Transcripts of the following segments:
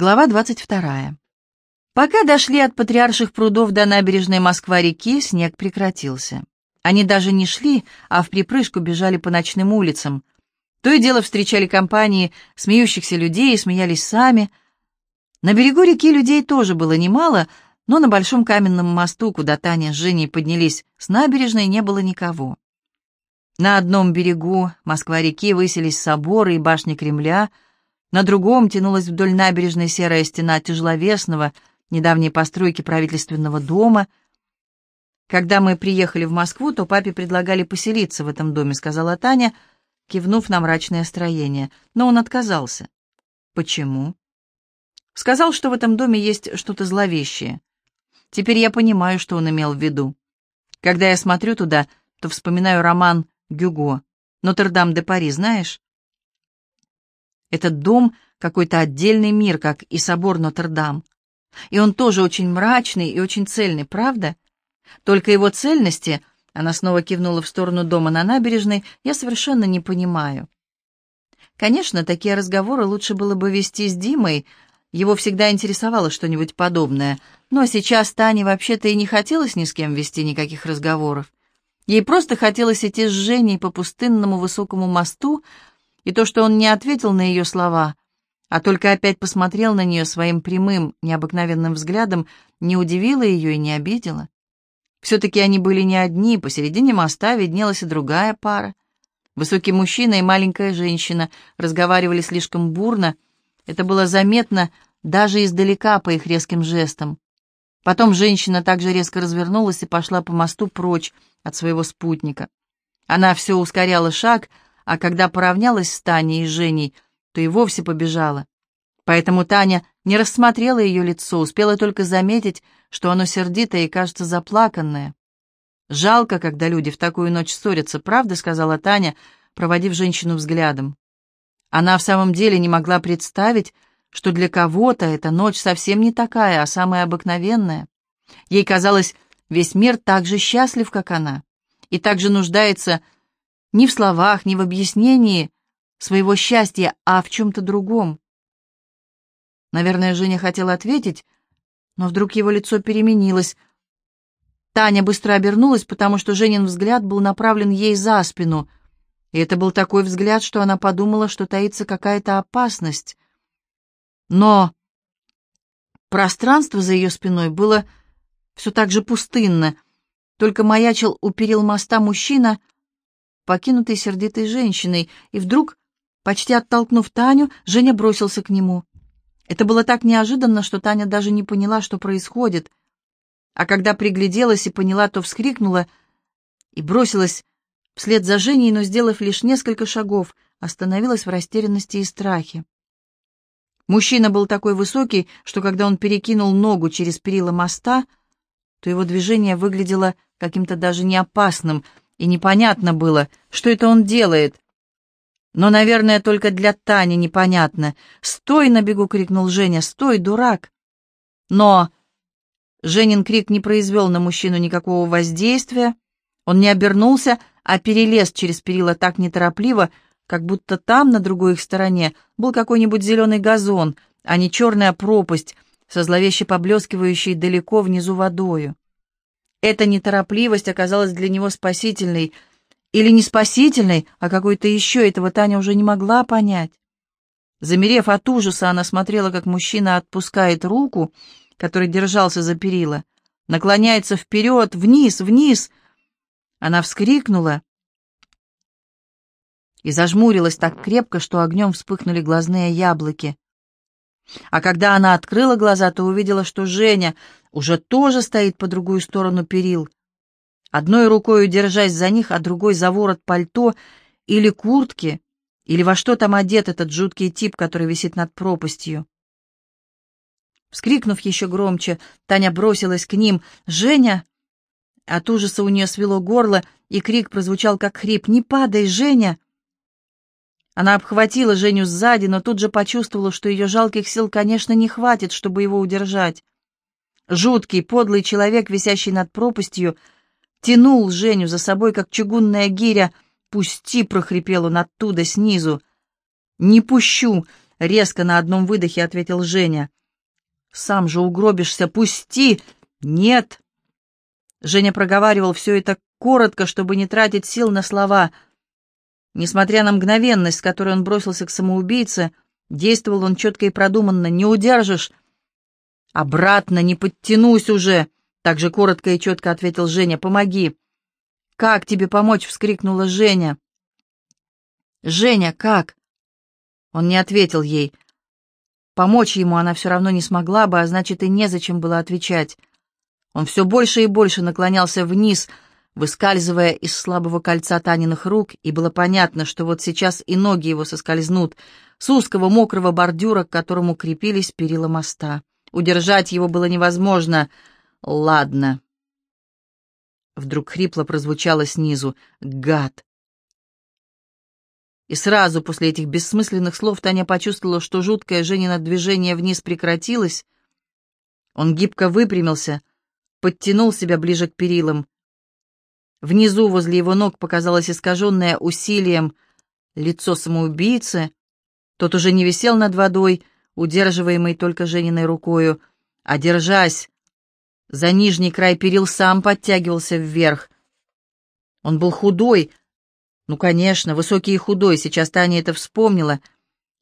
Глава 22. Пока дошли от Патриарших прудов до набережной Москва-реки, снег прекратился. Они даже не шли, а в припрыжку бежали по ночным улицам. То и дело встречали компании смеющихся людей и смеялись сами. На берегу реки людей тоже было немало, но на большом каменном мосту, куда Таня с Женей поднялись с набережной, не было никого. На одном берегу Москва-реки высились соборы и башни Кремля — на другом тянулась вдоль набережной серая стена тяжеловесного, недавней постройки правительственного дома. Когда мы приехали в Москву, то папе предлагали поселиться в этом доме, сказала Таня, кивнув на мрачное строение. Но он отказался. Почему? Сказал, что в этом доме есть что-то зловещее. Теперь я понимаю, что он имел в виду. Когда я смотрю туда, то вспоминаю роман Гюго «Нотр-Дам де Пари», знаешь? Этот дом — какой-то отдельный мир, как и собор Нотр-Дам. И он тоже очень мрачный и очень цельный, правда? Только его цельности, она снова кивнула в сторону дома на набережной, я совершенно не понимаю. Конечно, такие разговоры лучше было бы вести с Димой, его всегда интересовало что-нибудь подобное, но сейчас Тане вообще-то и не хотелось ни с кем вести никаких разговоров. Ей просто хотелось идти с Женей по пустынному высокому мосту, и то, что он не ответил на ее слова, а только опять посмотрел на нее своим прямым, необыкновенным взглядом, не удивило ее и не обидело. Все-таки они были не одни, посередине моста виднелась и другая пара. Высокий мужчина и маленькая женщина разговаривали слишком бурно, это было заметно даже издалека по их резким жестам. Потом женщина также резко развернулась и пошла по мосту прочь от своего спутника. Она все ускоряла шаг, а когда поравнялась с Таней и Женей, то и вовсе побежала. Поэтому Таня не рассмотрела ее лицо, успела только заметить, что оно сердитое и, кажется, заплаканное. «Жалко, когда люди в такую ночь ссорятся, правда?» — сказала Таня, проводив женщину взглядом. Она в самом деле не могла представить, что для кого-то эта ночь совсем не такая, а самая обыкновенная. Ей казалось, весь мир так же счастлив, как она, и так же нуждается ни в словах, ни в объяснении своего счастья, а в чем-то другом. Наверное, Женя хотела ответить, но вдруг его лицо переменилось. Таня быстро обернулась, потому что Женин взгляд был направлен ей за спину, и это был такой взгляд, что она подумала, что таится какая-то опасность. Но пространство за ее спиной было все так же пустынно, только маячил у перил моста мужчина — покинутой сердитой женщиной, и вдруг, почти оттолкнув Таню, Женя бросился к нему. Это было так неожиданно, что Таня даже не поняла, что происходит. А когда пригляделась и поняла, то вскрикнула и бросилась вслед за Женей, но, сделав лишь несколько шагов, остановилась в растерянности и страхе. Мужчина был такой высокий, что когда он перекинул ногу через перила моста, то его движение выглядело каким-то даже не опасным — и непонятно было, что это он делает. Но, наверное, только для Тани непонятно. «Стой!» — на бегу крикнул Женя. «Стой, дурак!» Но Женин крик не произвел на мужчину никакого воздействия. Он не обернулся, а перелез через перила так неторопливо, как будто там, на другой их стороне, был какой-нибудь зеленый газон, а не черная пропасть со зловеще поблескивающей далеко внизу водою. Эта неторопливость оказалась для него спасительной. Или не спасительной, а какой-то еще, этого Таня уже не могла понять. Замерев от ужаса, она смотрела, как мужчина отпускает руку, который держался за перила, наклоняется вперед, вниз, вниз. Она вскрикнула и зажмурилась так крепко, что огнем вспыхнули глазные яблоки. А когда она открыла глаза, то увидела, что Женя уже тоже стоит по другую сторону перил, одной рукой держась за них, а другой за ворот пальто или куртки, или во что там одет этот жуткий тип, который висит над пропастью. Вскрикнув еще громче, Таня бросилась к ним. «Женя!» От ужаса у нее свело горло, и крик прозвучал как хрип. «Не падай, Женя!» Она обхватила Женю сзади, но тут же почувствовала, что ее жалких сил, конечно, не хватит, чтобы его удержать. Жуткий, подлый человек, висящий над пропастью, тянул Женю за собой, как чугунная гиря. «Пусти!» — прохрипел он оттуда, снизу. «Не пущу!» — резко на одном выдохе ответил Женя. «Сам же угробишься, пусти!» «Нет!» Женя проговаривал все это коротко, чтобы не тратить сил на слова. Несмотря на мгновенность, с которой он бросился к самоубийце, действовал он четко и продуманно. «Не удержишь!» «Обратно, не подтянусь уже!» Так же коротко и четко ответил Женя. «Помоги!» «Как тебе помочь?» — вскрикнула Женя. «Женя, как?» Он не ответил ей. Помочь ему она все равно не смогла бы, а значит, и незачем было отвечать. Он все больше и больше наклонялся вниз, выскальзывая из слабого кольца Таниных рук, и было понятно, что вот сейчас и ноги его соскользнут с узкого мокрого бордюра, к которому крепились перила моста. Удержать его было невозможно. «Ладно». Вдруг хрипло прозвучало снизу. «Гад!» И сразу после этих бессмысленных слов Таня почувствовала, что жуткое Женино движение вниз прекратилось. Он гибко выпрямился, подтянул себя ближе к перилам. Внизу, возле его ног, показалось искаженное усилием лицо самоубийцы. Тот уже не висел над водой, удерживаемый только Жениной рукою, а, держась, за нижний край перил сам подтягивался вверх. Он был худой, ну, конечно, высокий и худой, сейчас Таня это вспомнила,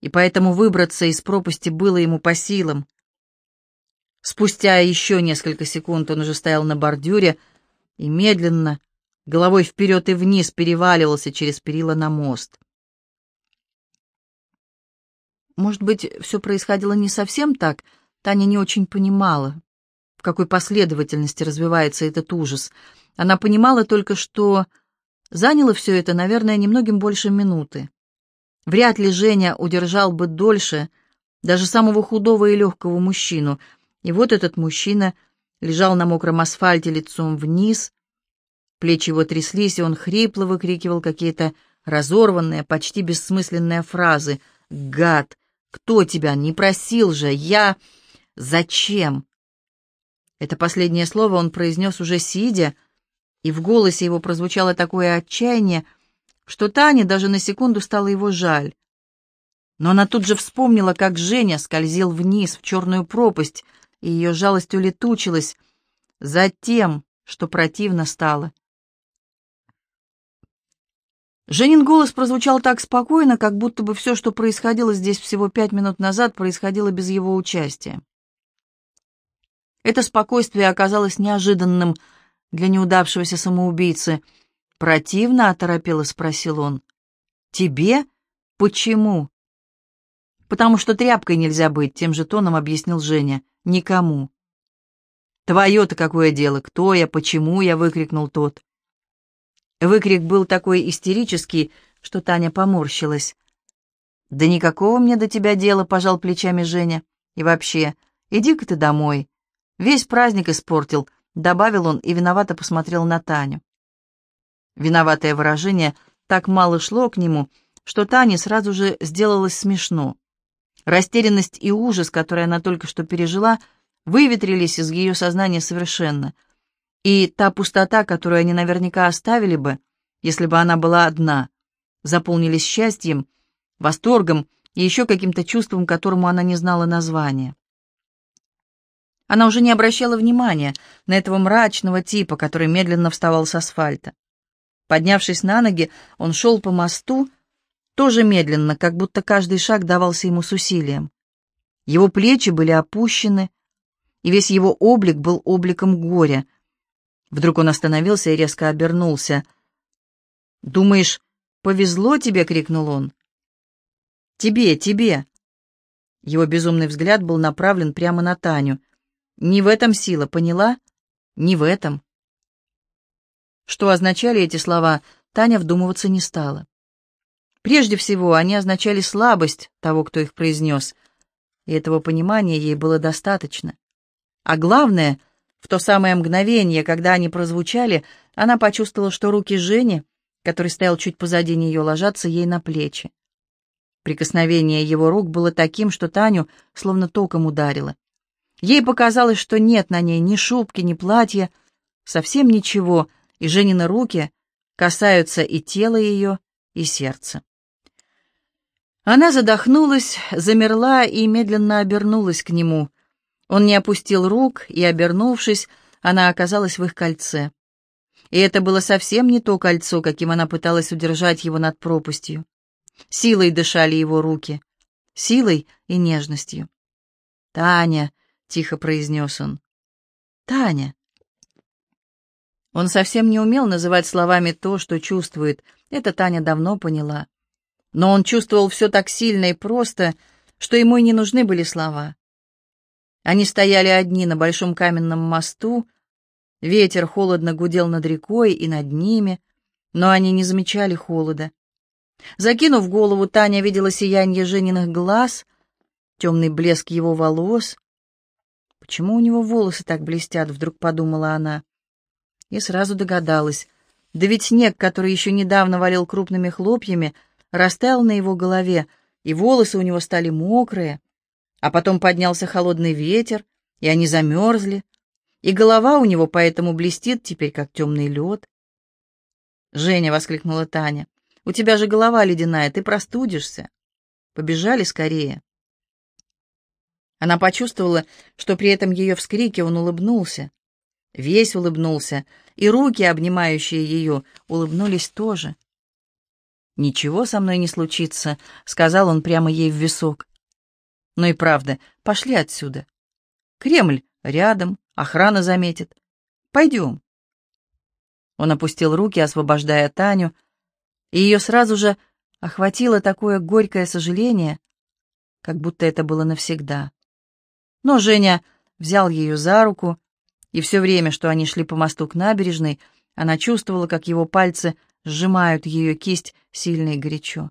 и поэтому выбраться из пропасти было ему по силам. Спустя еще несколько секунд он уже стоял на бордюре и медленно, головой вперед и вниз, переваливался через перила на мост. Может быть, все происходило не совсем так, Таня не очень понимала, в какой последовательности развивается этот ужас. Она понимала только, что Заняло все это, наверное, немногим больше минуты. Вряд ли Женя удержал бы дольше даже самого худого и легкого мужчину. И вот этот мужчина лежал на мокром асфальте лицом вниз, плечи его тряслись, и он хрипло выкрикивал какие-то разорванные, почти бессмысленные фразы. «Гад! Кто тебя? Не просил же! Я... Зачем?» Это последнее слово он произнес уже сидя, и в голосе его прозвучало такое отчаяние, что Тане даже на секунду стало его жаль. Но она тут же вспомнила, как Женя скользил вниз в черную пропасть, и ее жалость улетучилась за тем, что противно стало. Женин голос прозвучал так спокойно, как будто бы все, что происходило здесь всего пять минут назад, происходило без его участия. Это спокойствие оказалось неожиданным — для неудавшегося самоубийцы. «Противно?» — оторопело спросил он. «Тебе? Почему?» «Потому что тряпкой нельзя быть», — тем же тоном объяснил Женя. «Никому». «Твое-то какое дело? Кто я? Почему я?» — выкрикнул тот. Выкрик был такой истерический, что Таня поморщилась. «Да никакого мне до тебя дела», — пожал плечами Женя. «И вообще, иди-ка ты домой. Весь праздник испортил, добавил он и виновато посмотрел на Таню. Виноватое выражение так мало шло к нему, что Тане сразу же сделалось смешно. Растерянность и ужас, которые она только что пережила, выветрились из ее сознания совершенно. И та пустота, которую они наверняка оставили бы, если бы она была одна, заполнились счастьем, восторгом и еще каким-то чувством, которому она не знала названия. Она уже не обращала внимания на этого мрачного типа, который медленно вставал с асфальта. Поднявшись на ноги, он шел по мосту, тоже медленно, как будто каждый шаг давался ему с усилием. Его плечи были опущены, и весь его облик был обликом горя. Вдруг он остановился и резко обернулся. «Думаешь, повезло тебе?» — крикнул он. «Тебе, тебе!» Его безумный взгляд был направлен прямо на Таню — не в этом сила, поняла? Не в этом. Что означали эти слова, Таня вдумываться не стала. Прежде всего, они означали слабость того, кто их произнес, и этого понимания ей было достаточно. А главное, в то самое мгновение, когда они прозвучали, она почувствовала, что руки Жени, который стоял чуть позади нее, ложатся ей на плечи. Прикосновение его рук было таким, что Таню словно током ударило. Ей показалось, что нет на ней ни шубки, ни платья, совсем ничего, и Женины руки касаются и тела ее, и сердца. Она задохнулась, замерла и медленно обернулась к нему. Он не опустил рук, и, обернувшись, она оказалась в их кольце. И это было совсем не то кольцо, каким она пыталась удержать его над пропастью. Силой дышали его руки, силой и нежностью. «Таня!» — тихо произнес он. «Таня!» Он совсем не умел называть словами то, что чувствует. Это Таня давно поняла. Но он чувствовал все так сильно и просто, что ему и не нужны были слова. Они стояли одни на большом каменном мосту, ветер холодно гудел над рекой и над ними, но они не замечали холода. Закинув голову, Таня видела сияние Жениных глаз, темный блеск его волос. «Почему у него волосы так блестят?» — вдруг подумала она. И сразу догадалась. Да ведь снег, который еще недавно валил крупными хлопьями, растаял на его голове, и волосы у него стали мокрые, а потом поднялся холодный ветер, и они замерзли, и голова у него поэтому блестит теперь, как темный лед. «Женя!» — воскликнула Таня. «У тебя же голова ледяная, ты простудишься. Побежали скорее». Она почувствовала, что при этом ее вскрике он улыбнулся. Весь улыбнулся, и руки, обнимающие ее, улыбнулись тоже. «Ничего со мной не случится», — сказал он прямо ей в висок. «Ну и правда, пошли отсюда. Кремль рядом, охрана заметит. Пойдем». Он опустил руки, освобождая Таню, и ее сразу же охватило такое горькое сожаление, как будто это было навсегда. Но Женя взял ее за руку, и все время, что они шли по мосту к набережной, она чувствовала, как его пальцы сжимают ее кисть сильно и горячо.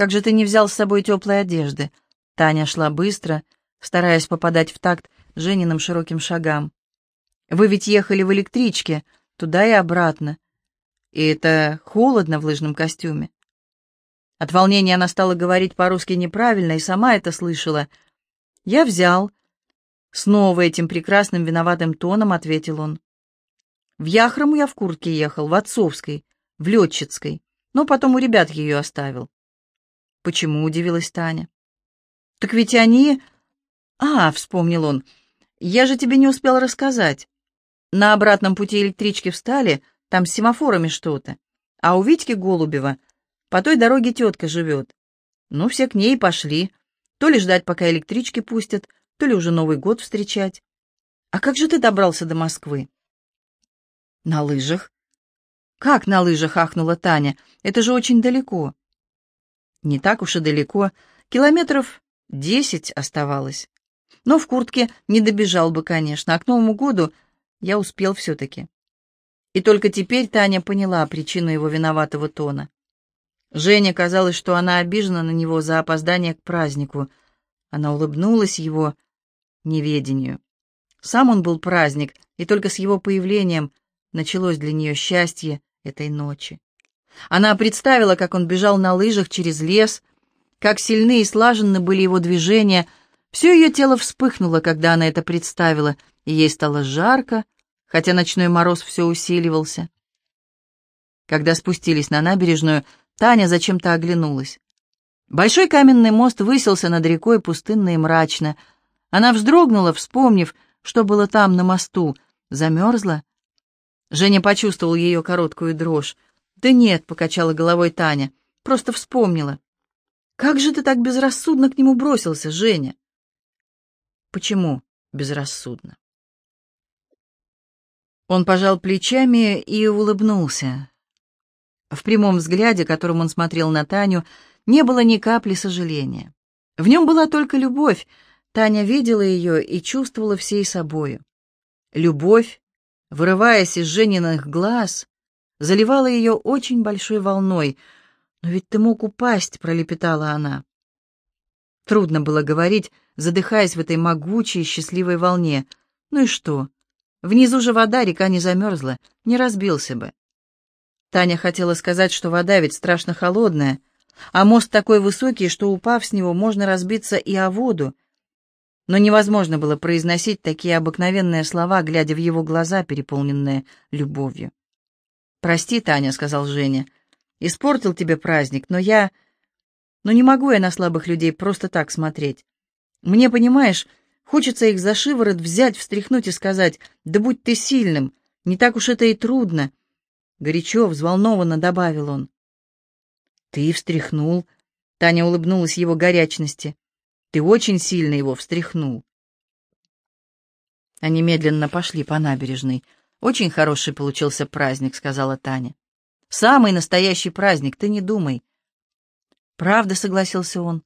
«Как же ты не взял с собой теплой одежды?» Таня шла быстро, стараясь попадать в такт Жениным широким шагам. «Вы ведь ехали в электричке, туда и обратно. И это холодно в лыжном костюме». От волнения она стала говорить по-русски неправильно и сама это слышала. «Я взял». Снова этим прекрасным виноватым тоном ответил он. В Яхрому я в куртке ехал, в Отцовской, в Летчицкой, но потом у ребят ее оставил. Почему, удивилась Таня. Так ведь они... А, вспомнил он, я же тебе не успел рассказать. На обратном пути электрички встали, там с семафорами что-то. А у Витьки Голубева по той дороге тетка живет. Ну, все к ней пошли. То ли ждать, пока электрички пустят, то ли уже Новый год встречать. А как же ты добрался до Москвы? «На лыжах?» «Как на лыжах?» — ахнула Таня. «Это же очень далеко». «Не так уж и далеко. Километров десять оставалось. Но в куртке не добежал бы, конечно, а к Новому году я успел все-таки». И только теперь Таня поняла причину его виноватого тона. Жене казалось, что она обижена на него за опоздание к празднику. Она улыбнулась его неведению. Сам он был праздник, и только с его появлением началось для нее счастье этой ночи. Она представила, как он бежал на лыжах через лес, как сильны и слаженны были его движения. Все ее тело вспыхнуло, когда она это представила, и ей стало жарко, хотя ночной мороз все усиливался. Когда спустились на набережную, Таня зачем-то оглянулась. Большой каменный мост высился над рекой пустынно и мрачно. Она вздрогнула, вспомнив, что было там, на мосту, замерзла Женя почувствовал ее короткую дрожь. «Да нет», — покачала головой Таня, — «просто вспомнила». «Как же ты так безрассудно к нему бросился, Женя?» «Почему безрассудно?» Он пожал плечами и улыбнулся. В прямом взгляде, которым он смотрел на Таню, не было ни капли сожаления. В нем была только любовь. Таня видела ее и чувствовала всей собою. Любовь, вырываясь из Жениных глаз, заливала ее очень большой волной. «Но ведь ты мог упасть», — пролепетала она. Трудно было говорить, задыхаясь в этой могучей, счастливой волне. Ну и что? Внизу же вода, река не замерзла, не разбился бы. Таня хотела сказать, что вода ведь страшно холодная, а мост такой высокий, что, упав с него, можно разбиться и о воду, но невозможно было произносить такие обыкновенные слова, глядя в его глаза, переполненные любовью. «Прости, Таня», — сказал Женя, — «испортил тебе праздник, но я... Но не могу я на слабых людей просто так смотреть. Мне, понимаешь, хочется их за шиворот взять, встряхнуть и сказать, да будь ты сильным, не так уж это и трудно. Горячо, взволнованно добавил он. Ты встряхнул. Таня улыбнулась его горячности. Ты очень сильно его встряхнул. Они медленно пошли по набережной. «Очень хороший получился праздник», — сказала Таня. «Самый настоящий праздник, ты не думай». «Правда», — согласился он.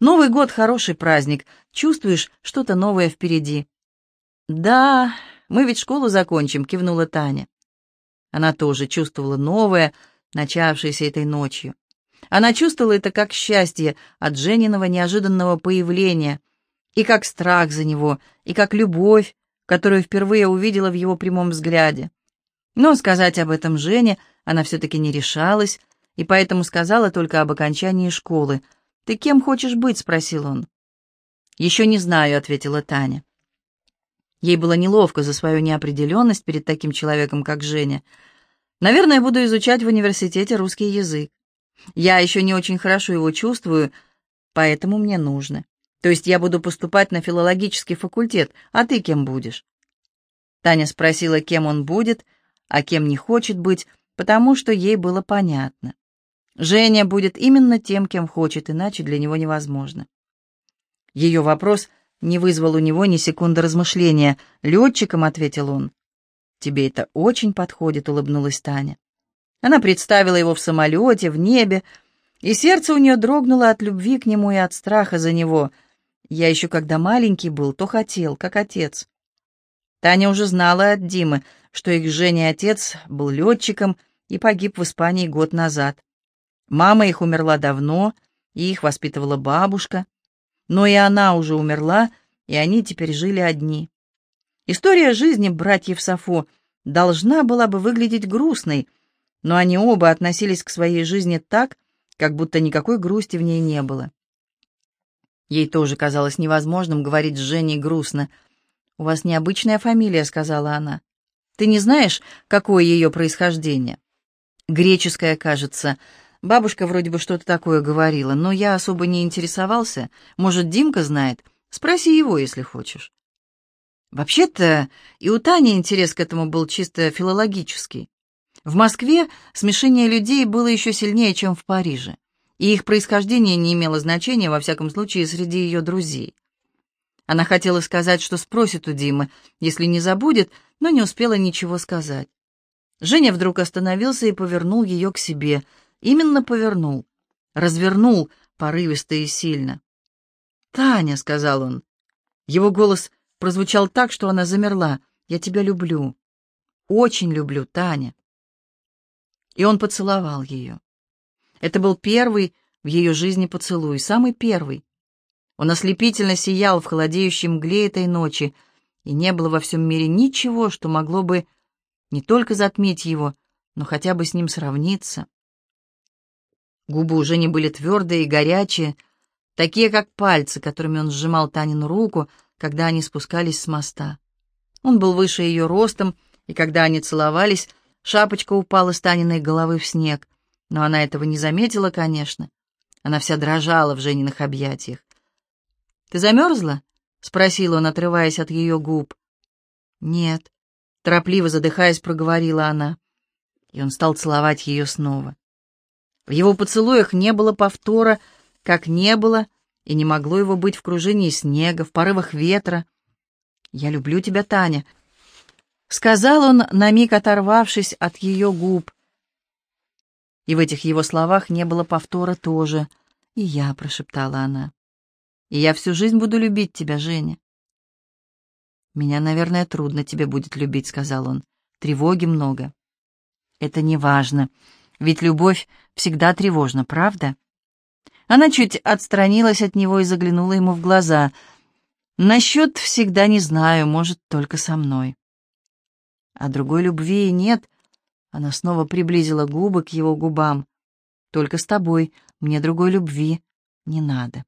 «Новый год — хороший праздник. Чувствуешь, что-то новое впереди». «Да, мы ведь школу закончим», — кивнула Таня. Она тоже чувствовала новое, начавшееся этой ночью. Она чувствовала это как счастье от Жениного неожиданного появления, и как страх за него, и как любовь, которую впервые увидела в его прямом взгляде. Но сказать об этом Жене она все-таки не решалась, и поэтому сказала только об окончании школы. «Ты кем хочешь быть?» — спросил он. «Еще не знаю», — ответила Таня. Ей было неловко за свою неопределенность перед таким человеком, как Женя. «Наверное, буду изучать в университете русский язык. Я еще не очень хорошо его чувствую, поэтому мне нужно. То есть я буду поступать на филологический факультет, а ты кем будешь?» Таня спросила, кем он будет, а кем не хочет быть, потому что ей было понятно. Женя будет именно тем, кем хочет, иначе для него невозможно. Ее вопрос не вызвал у него ни секунды размышления. «Летчиком», — ответил он. «Тебе это очень подходит», — улыбнулась Таня. Она представила его в самолете, в небе, и сердце у нее дрогнуло от любви к нему и от страха за него — я еще когда маленький был, то хотел, как отец. Таня уже знала от Димы, что их Женя отец был летчиком и погиб в Испании год назад. Мама их умерла давно, и их воспитывала бабушка. Но и она уже умерла, и они теперь жили одни. История жизни братьев Сафо должна была бы выглядеть грустной, но они оба относились к своей жизни так, как будто никакой грусти в ней не было. Ей тоже казалось невозможным говорить с Женей грустно. «У вас необычная фамилия», — сказала она. «Ты не знаешь, какое ее происхождение?» «Греческое, кажется. Бабушка вроде бы что-то такое говорила, но я особо не интересовался. Может, Димка знает? Спроси его, если хочешь». Вообще-то и у Тани интерес к этому был чисто филологический. В Москве смешение людей было еще сильнее, чем в Париже и их происхождение не имело значения, во всяком случае, среди ее друзей. Она хотела сказать, что спросит у Димы, если не забудет, но не успела ничего сказать. Женя вдруг остановился и повернул ее к себе. Именно повернул. Развернул порывисто и сильно. «Таня», — сказал он. Его голос прозвучал так, что она замерла. «Я тебя люблю. Очень люблю, Таня». И он поцеловал ее. Это был первый в ее жизни поцелуй, самый первый. Он ослепительно сиял в холодеющей мгле этой ночи, и не было во всем мире ничего, что могло бы не только затмить его, но хотя бы с ним сравниться. Губы уже не были твердые и горячие, такие, как пальцы, которыми он сжимал Танину руку, когда они спускались с моста. Он был выше ее ростом, и когда они целовались, шапочка упала с Таниной головы в снег — но она этого не заметила, конечно. Она вся дрожала в Жениных объятиях. «Ты замерзла?» — спросил он, отрываясь от ее губ. «Нет», — торопливо задыхаясь, проговорила она. И он стал целовать ее снова. В его поцелуях не было повтора, как не было, и не могло его быть в кружении снега, в порывах ветра. «Я люблю тебя, Таня», — сказал он, на миг оторвавшись от ее губ. И в этих его словах не было повтора тоже. «И я», — прошептала она. «И я всю жизнь буду любить тебя, Женя». «Меня, наверное, трудно тебе будет любить», — сказал он. «Тревоги много». «Это не важно, ведь любовь всегда тревожна, правда?» Она чуть отстранилась от него и заглянула ему в глаза. «Насчет всегда не знаю, может, только со мной». «А другой любви и нет», она снова приблизила губы к его губам. «Только с тобой. Мне другой любви не надо».